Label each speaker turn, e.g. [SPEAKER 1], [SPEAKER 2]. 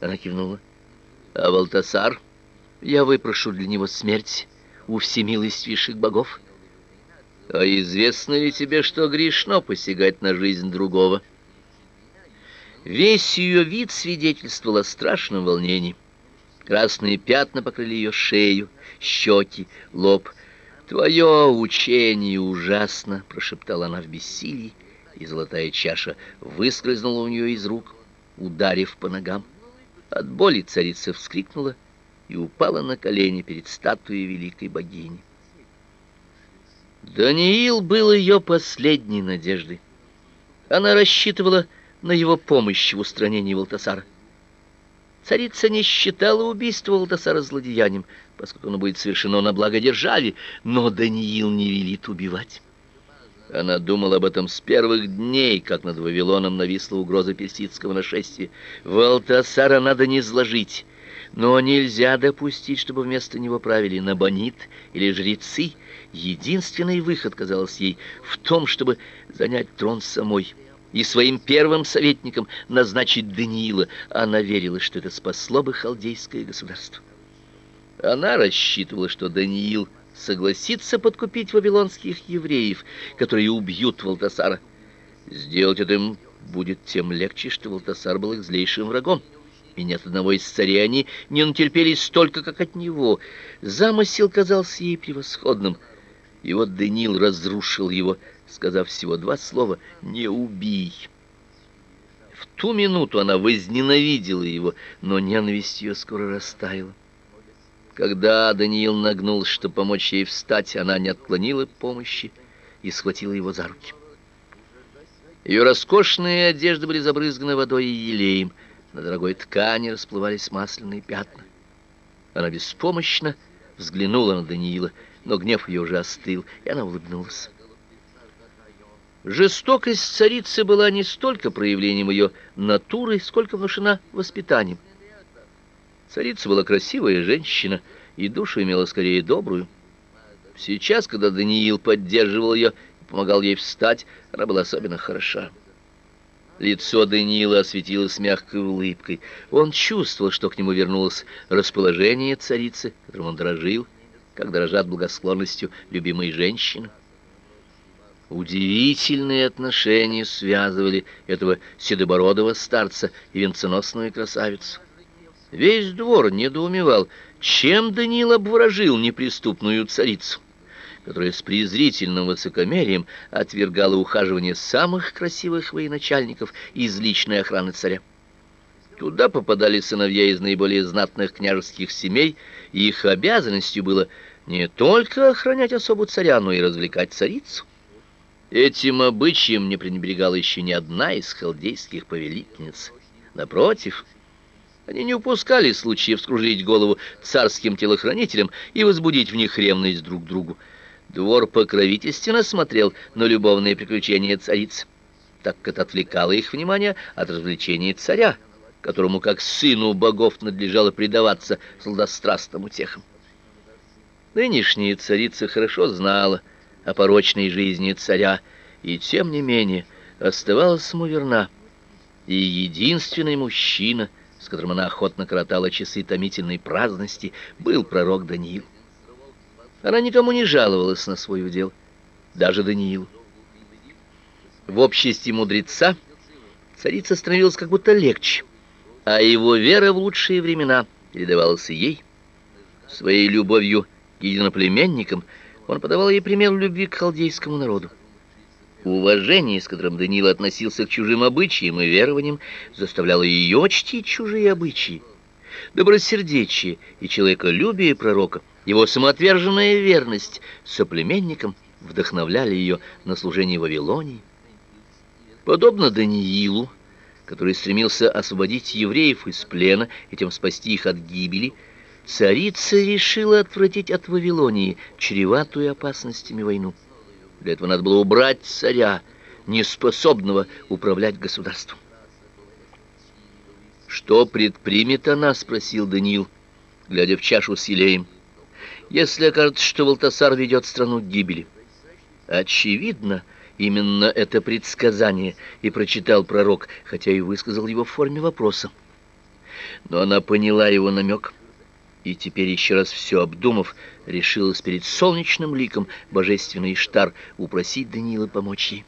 [SPEAKER 1] Она кивнула. А Валтасар? Я выпрошу для него смерть у всемилостивейших богов. А известно ли тебе, что грешно посягать на жизнь другого? Весь ее вид свидетельствовал о страшном волнении. Красные пятна покрыли ее шею, щеки, лоб. «Твое учение ужасно!» — прошептала она в бессилии, и золотая чаша выскользнула у нее из рук, ударив по ногам. От боли царица вскрикнула и упала на колени перед статуей великой богини. Даниил был ее последней надеждой. Она рассчитывала на его помощь в устранении Валтасара. Царица не считала убийство Валтасара злодеянием, поскольку оно будет совершено на благо державе, но Даниил не велит убивать. Она думала об этом с первых дней, как над Вавилоном нависла угроза персидского нашествия. Валтасара надо не изложить, но нельзя допустить, чтобы вместо него правили набонит или жрецы. Единственный выход, казалось ей, в том, чтобы занять трон самой и своим первым советником назначить Даниила. Она верила, что это спасло бы халдейское государство. Она рассчитывала, что Даниил согласится подкупить вавилонских евреев, которые убьют Валтасара. Сделать это им будет тем легче, что Валтасар был их злейшим врагом и ни от одного из царей они не натерпелись столько, как от него. Замысел казался ей превосходным. И вот Даниил разрушил его, сказав всего два слова «не убий». В ту минуту она возненавидела его, но ненависть ее скоро растаяла. Когда Даниил нагнулся, чтобы помочь ей встать, она не отклонила помощи и схватила его за руки. Ее роскошные одежды были забрызганы водой и елеем, на дорогой ткани расплывались масляные пятна. Она беспомощно взглянула на Даниила, но гнев ее уже остыл, и она улыбнулась. Жестокость царицы была не столько проявлением ее натуры, сколько внушена воспитанием. Царица была красивая женщина, и душу имела скорее добрую. Сейчас, когда Даниил поддерживал ее и помогал ей встать, она была особенно хороша. Лицо Даниила осветилось мягкой улыбкой. Он чувствовал, что к нему вернулось расположение царицы, которым он дорожил, как дорожат благосклонностью любимой женщины. Удивительные отношения связывали этого седобородого старца и венценосную красавицу. Весь двор недоумевал, чем Даниил обворожил неприступную царицу которая с презрительным высокомерием отвергала ухаживание самых красивых военачальников из личной охраны царя. Туда попадали сыновья из наиболее знатных княжеских семей, и их обязанностью было не только охранять особу царя, но и развлекать царицу. Этим обычаем не пренебрегала еще ни одна из халдейских повелительниц. Напротив, они не упускали случаев скружить голову царским телохранителям и возбудить в них ревность друг к другу. Двор покровительственно смотрел на любовные приключения цариц, так как это отвлекало их внимание от развлечений царя, которому как сыну богов надлежало предаваться сладострастным утехам. Нынешняя царица хорошо знала о порочной жизни царя, и тем не менее оставалась ему верна. И единственный мужчина, с которым она охотно коротала часы томительной праздности, был пророк Даниил. Она никому не жаловалась на свой удел, даже Даниилу. В обществе мудреца царица становилась как будто легче, а его вера в лучшие времена передавалась ей. Своей любовью к единоплеменникам он подавал ей пример любви к халдейскому народу. Уважение, с которым Даниил относился к чужим обычаям и верованиям, заставляло ее чтить чужие обычаи. Добросердечие и человеколюбие пророка его самоотверженная верность соплеменникам вдохновляли ее на служение Вавилонии. Подобно Даниилу, который стремился освободить евреев из плена и тем спасти их от гибели, царица решила отвратить от Вавилонии чреватую опасностями войну. Для этого надо было убрать царя, неспособного управлять государством. «Что предпримет она?» — спросил Даниил, глядя в чашу с елеем если окажется, что Валтасар ведет страну к гибели. Очевидно, именно это предсказание и прочитал пророк, хотя и высказал его в форме вопроса. Но она поняла его намек и теперь, еще раз все обдумав, решилась перед солнечным ликом божественный Иштар упросить Даниила помочь ей.